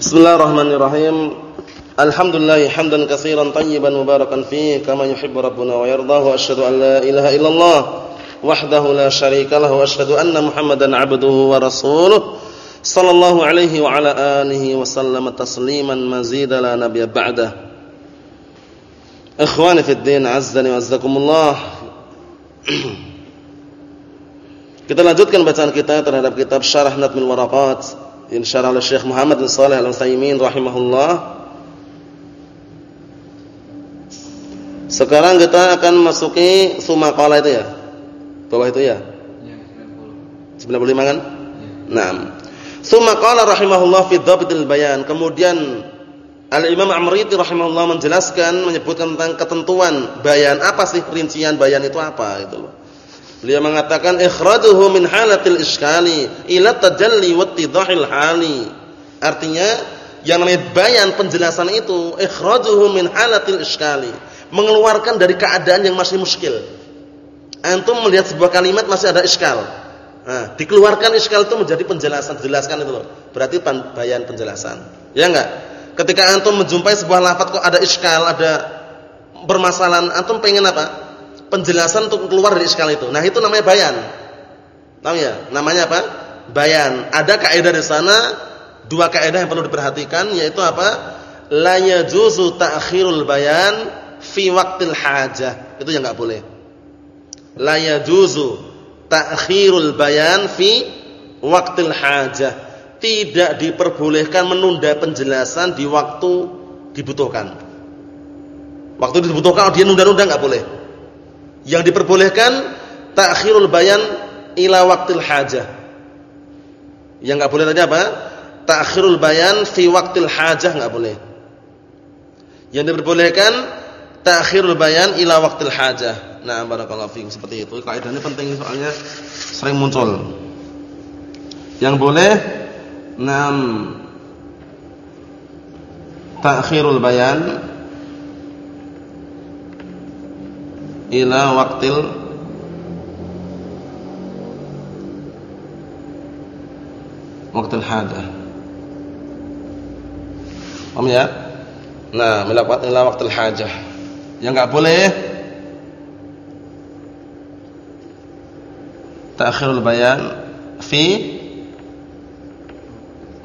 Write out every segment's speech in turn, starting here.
Bismillahirrahmanirrahim. Alhamdulillah hamdan katsiran tayyiban mubarakan fihi kama yuhibbu rabbuna wa yardahu asyhadu an la ilaha illallah wahdahu la syarika lahu wa asyhadu anna Muhammadan 'abduhu wa rasuluh sallallahu alaihi wa ala alihi wa sallama tasliman mazida la nabiyya ba'da. Ikhwani fid din, azzani wa azzakumullah. Kita lanjutkan bacaan kita terhadap kitab Syarah Nadmul Waraqat yang syarah oleh Syekh Muhammad bin Shalih Al-Utsaimin rahimahullah. Sekarang kita akan masuki sumaqala itu ya. Bawah itu ya. 95 kan? Ya. Naam. Sumaqala rahimahullah fi dhabitil bayan. Kemudian Al-Imam Amriti rahimahullah menjelaskan menyebutkan tentang ketentuan bayan apa sih rincian bayan itu apa itu loh. Beliau mengatakan ikhrajuhu min halatil iskali ila tajalli wattidahil hali. Artinya yang namanya bayan penjelasan itu ikhrajuhu min halatil iskali, mengeluarkan dari keadaan yang masih muskil. Antum melihat sebuah kalimat masih ada iskal. Nah, dikeluarkan iskal itu menjadi penjelasan, jelaskan itu loh. Berarti bayan penjelasan. Ya enggak? Ketika antum menjumpai sebuah lafaz kok ada iskal, ada permasalahan, antum pengen apa? Penjelasan untuk keluar dari iskal itu. Nah, itu namanya bayan. Tahu ya? Namanya apa? Bayan. Ada kaidah di sana, dua kaidah yang perlu diperhatikan yaitu apa? La yajuzu ta'khirul bayan fi waqtil hajah. Itu yang enggak boleh. La yajuzu ta'khirul bayan fi waqtil hajah. Tidak diperbolehkan menunda penjelasan di waktu dibutuhkan. Waktu dibutuhkan dia nunda-nunda enggak boleh. Yang diperbolehkan takhirul bayan ila waktil hajah. Yang enggak boleh tadi apa? Takhirul bayan fi waktil hajah enggak boleh. Yang diperbolehkan takhirul bayan ila waktil hajah. Nah, barakallahu fiikum seperti itu. Kaidah ini penting soalnya sering muncul. Yang boleh enam takhirul bayan ila waktil waktil hadah. Paham ya? Nah, melakukan ila waktil hajah. Yang enggak boleh ta'khirul bayan fi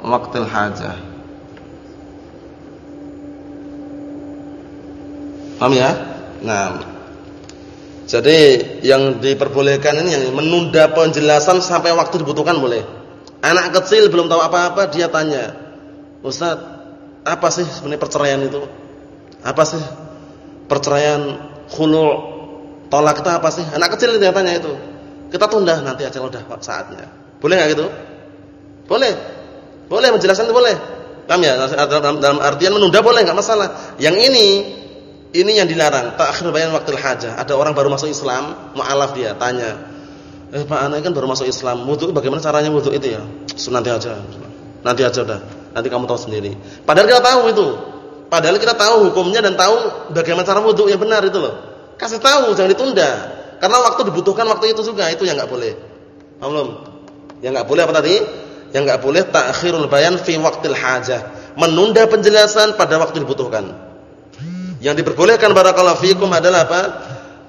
waktil hajah. Paham ya? Nah, jadi yang diperbolehkan ini yang menunda penjelasan sampai waktu dibutuhkan boleh. Anak kecil belum tahu apa-apa dia tanya, Ustaz, apa sih sebenarnya perceraian itu? Apa sih perceraian khulu' tolak itu apa sih? Anak kecil dia tanya itu. Kita tunda nanti aja udah saatnya. Boleh nggak gitu? Boleh. Boleh menjelaskan itu boleh. Paham ya? Dalam, dalam artian menunda boleh nggak masalah. Yang ini ini yang dilarang, takhir bayan waktu hajah. Ada orang baru masuk Islam, mualaf dia, tanya. Eh Pak Ana kan baru masuk Islam, wudu bagaimana caranya wudu itu ya? Nanti aja. Nanti aja udah. Nanti kamu tahu sendiri. Padahal kita tahu itu. Padahal kita tahu hukumnya dan tahu bagaimana cara wudu yang benar itu loh. Kasih tahu, jangan ditunda. Karena waktu dibutuhkan waktu itu juga, itu yang enggak boleh. Paham belum? Yang enggak boleh apa tadi? Yang enggak boleh takhirul bayan fi waqtil hajah. Menunda penjelasan pada waktu dibutuhkan. Yang diperbolehkan barakallahu fikum adalah apa?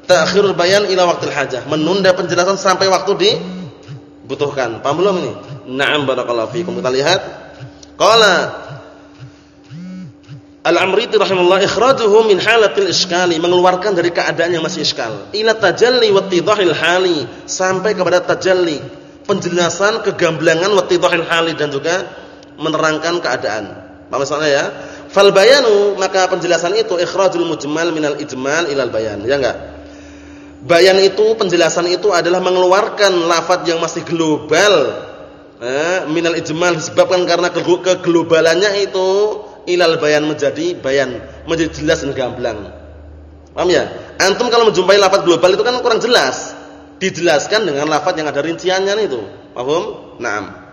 Ta'khirul bayan ila waqtil hajah, menunda penjelasan sampai waktu dibutuhkan. Paham belum ini? Na'am barakallahu fikum. Kita lihat. Qala Al-Amriti rahimahullah ikhrajuhu min halatil iskali, mengeluarkan dari keadaan yang masih iskal. Ila tajalli wattidahil hali, sampai kepada tajalli, penjelasan kegamblangan wattidahil hali dan juga menerangkan keadaan. Paham maksudnya ya? Fal bayanu maka penjelasan itu ikhrajul mujmal minal ijmal ilal bayan. Ya enggak? Bayan itu penjelasan itu adalah mengeluarkan lafaz yang masih global eh, minal ijmal disebabkan karena keglobalannya itu ilal bayan menjadi bayan, menjadi jelas dan gamblang. Paham ya? Antum kalau menjumpai lafaz global itu kan kurang jelas. Dijelaskan dengan lafaz yang ada rinciannya itu. Paham? Naam.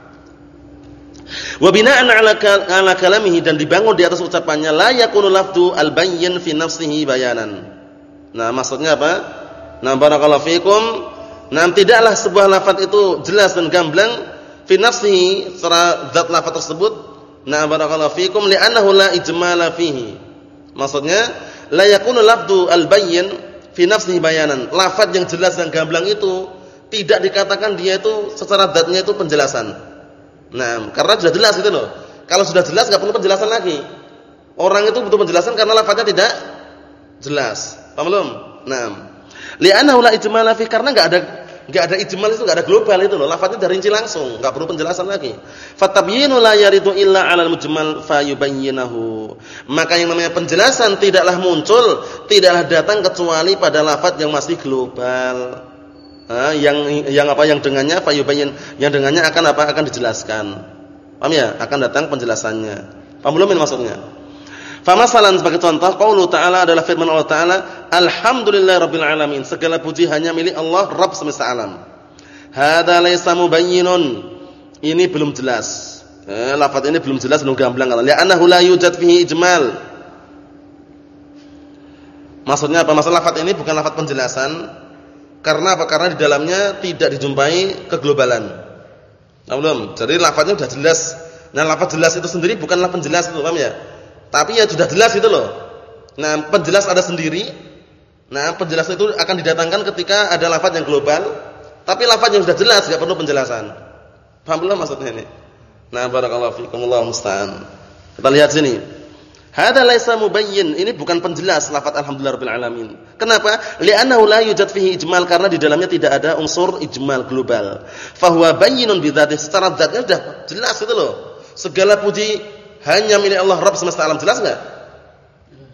Wa bina'an 'ala ala kalamihi dan dibangun di atas ucapannya la yakunu lafdu al-bayyin fi nafsihi bayanan. Nah, maksudnya apa? Nah, barakallahu fikum. Nah, tidaklah sebuah lafaz itu jelas dan gamblang fi nafsihi secara zat lafaz tersebut Nah, barakallahu fikum li'annahu la ijmala fihi. Maksudnya, la yakunu lafdu al-bayyin fi nafsihi bayanan. Lafaz yang jelas dan gamblang itu tidak dikatakan dia itu secara zatnya itu penjelasan. Nah, karena sudah jelas itu loh. Kalau sudah jelas enggak perlu penjelasan lagi. Orang itu butuh penjelasan karena lafaznya tidak jelas. Paham belum? Nah, li'annahu la ijmala fi karena enggak ada enggak ada ijmal itu enggak ada global itu loh. Lafaznya dari rinci langsung, enggak perlu penjelasan lagi. Fatabyinu la yaridu illa 'alal mujmal fayubayyinahu. Maka yang namanya penjelasan tidaklah muncul, tidaklah datang kecuali pada lafaz yang masih global. Ah, yang yang apa yang dengannya fayubayyin, yang dengannya akan apa akan dijelaskan. Paham ya? Akan datang penjelasannya. Paham belum maksudnya? Famasalan sebagai contoh, qaulu ta'ala adalah firman Allah Ta'ala, Alhamdulillahirabbil alamin. Segala puji hanya milik Allah Rabb semesta alam. Hadza laisa mubayyinun. Ini belum jelas. Eh, lafaz ini belum jelas, belum gamblang kata. Li'annahu la yujad fihi ijmal. Maksudnya apa? Masalah lafaz ini bukan lafaz penjelasan. Karena apa? Karena di dalamnya tidak dijumpai keglobalan. Nah, belum. Jadi lafaznya sudah jelas. Nah, lafaz jelas itu sendiri bukanlah penjelas itu, paham ya? Tapi ya sudah jelas itu loh. Nah, penjelas ada sendiri. Nah, penjelas itu akan didatangkan ketika ada lafaz yang global. Tapi lafaz yang sudah jelas tidak perlu penjelasan. Paham belum maksudnya ini? Nah, barakallahu fiikum Allahu musta'an. Kita lihat sini. Hada laisa mubayyin. Ini bukan penjelas lafaz alhamdulillahirabbil alamin. Kenapa? Li'annahu la yujad fihi ijmal karena di dalamnya tidak ada unsur ijmal global. Fahuwa bayyinun bidzatihi. Secara zatnya sudah jelas itu loh. Segala puji hanya milik Allah Rabb semesta alam. Jelas enggak?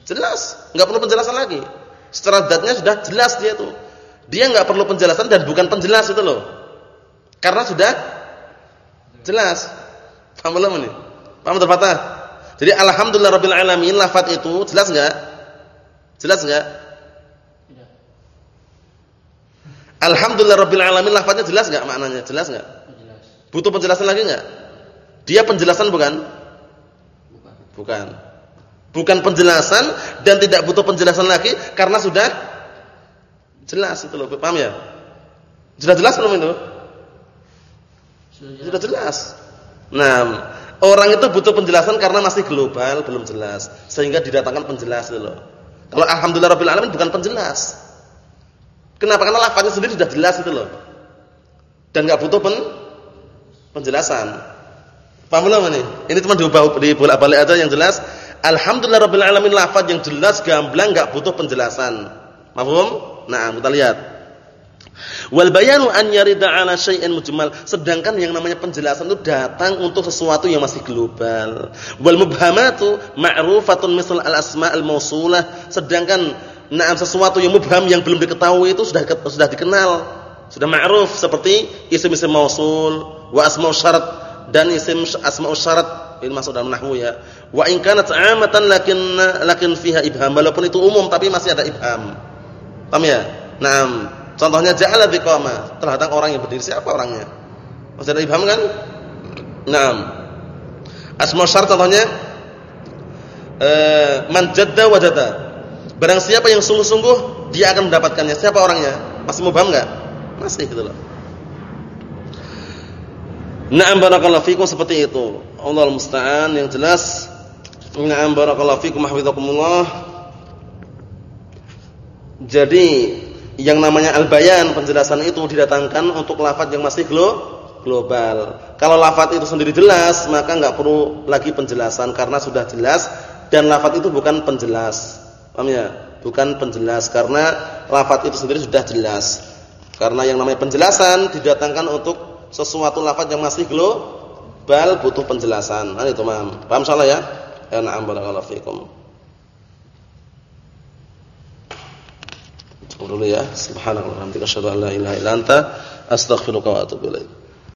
Jelas. Enggak perlu penjelasan lagi. Secara zatnya sudah jelas dia itu. Dia enggak perlu penjelasan dan bukan penjelas itu loh. Karena sudah jelas. Paham belum ini? Paham terfatah? Jadi alhamdulillah rabbil alamin lafaz itu jelas enggak? Jelas enggak? Tidak. Alhamdulillah rabbil alamin lafaznya jelas enggak maknanya? Jelas enggak? Jelas. Butuh penjelasan lagi enggak? Dia penjelasan bukan? Bukan. Bukan penjelasan dan tidak butuh penjelasan lagi karena sudah jelas itu loh. Paham ya? Sudah jelas belum itu? Sudah jelas. Nah, orang itu butuh penjelasan karena masih global, belum jelas. Sehingga didatangkan penjelas itu loh. Kalau alhamdulillah rabbil alamin bukan penjelas. Kenapa? Karena lafaznya sendiri sudah jelas itu loh. Dan enggak butuh pen penjelasan. Paham belum ini? Ini cuma diubah di bolak-balik aja yang jelas. Alhamdulillah rabbil alamin lafaz yang jelas gamblang enggak butuh penjelasan. Paham? Nah, kita lihat. Wal bayanu an yarida ala syai'in mujmal. Sedangkan yang namanya penjelasan itu datang untuk sesuatu yang masih global. Wal mubhamatu ma'rufatun misal al asma' al mausulah. Sedangkan na'am sesuatu yang mubham yang belum diketahui itu sudah sudah dikenal, sudah ma'ruf seperti isim-isim mausul wa asma' syarat dan isim asma'ul syarat ini masuk dalam nahwu ya. Wa in kanat 'amatan lakin lakin fiha ibham. Walaupun itu umum tapi masih ada ibham. Paham ya? Naam. Contohnya ja'ala biqama. Telah datang orang yang berdiri. Siapa orangnya? Masih ada ibham kan? Naam. Asma'ul syarat contohnya eh man jadda wajada. Barang siapa yang sungguh-sungguh dia akan mendapatkannya. Siapa orangnya? Masih mubham enggak? Masih gitu loh. Na'am barakallahu fikum seperti itu. Allah musta'an yang jelas. Na'am barakallahu fikum hafizakumullah. Jadi yang namanya al-bayan penjelasan itu didatangkan untuk lafaz yang masih global. Kalau lafaz itu sendiri jelas, maka enggak perlu lagi penjelasan karena sudah jelas dan lafaz itu bukan penjelas. Paham ya? Bukan penjelas karena lafaz itu sendiri sudah jelas. Karena yang namanya penjelasan didatangkan untuk sesuatu lafaz yang masih global butuh penjelasan. Nah itu paham. Paham salah ya? Ya na'am barakallahu. Dulu ya. Subhanallah. Alhamdulillah. Asyhadu an la ilaha illa anta wa atubu ilaik.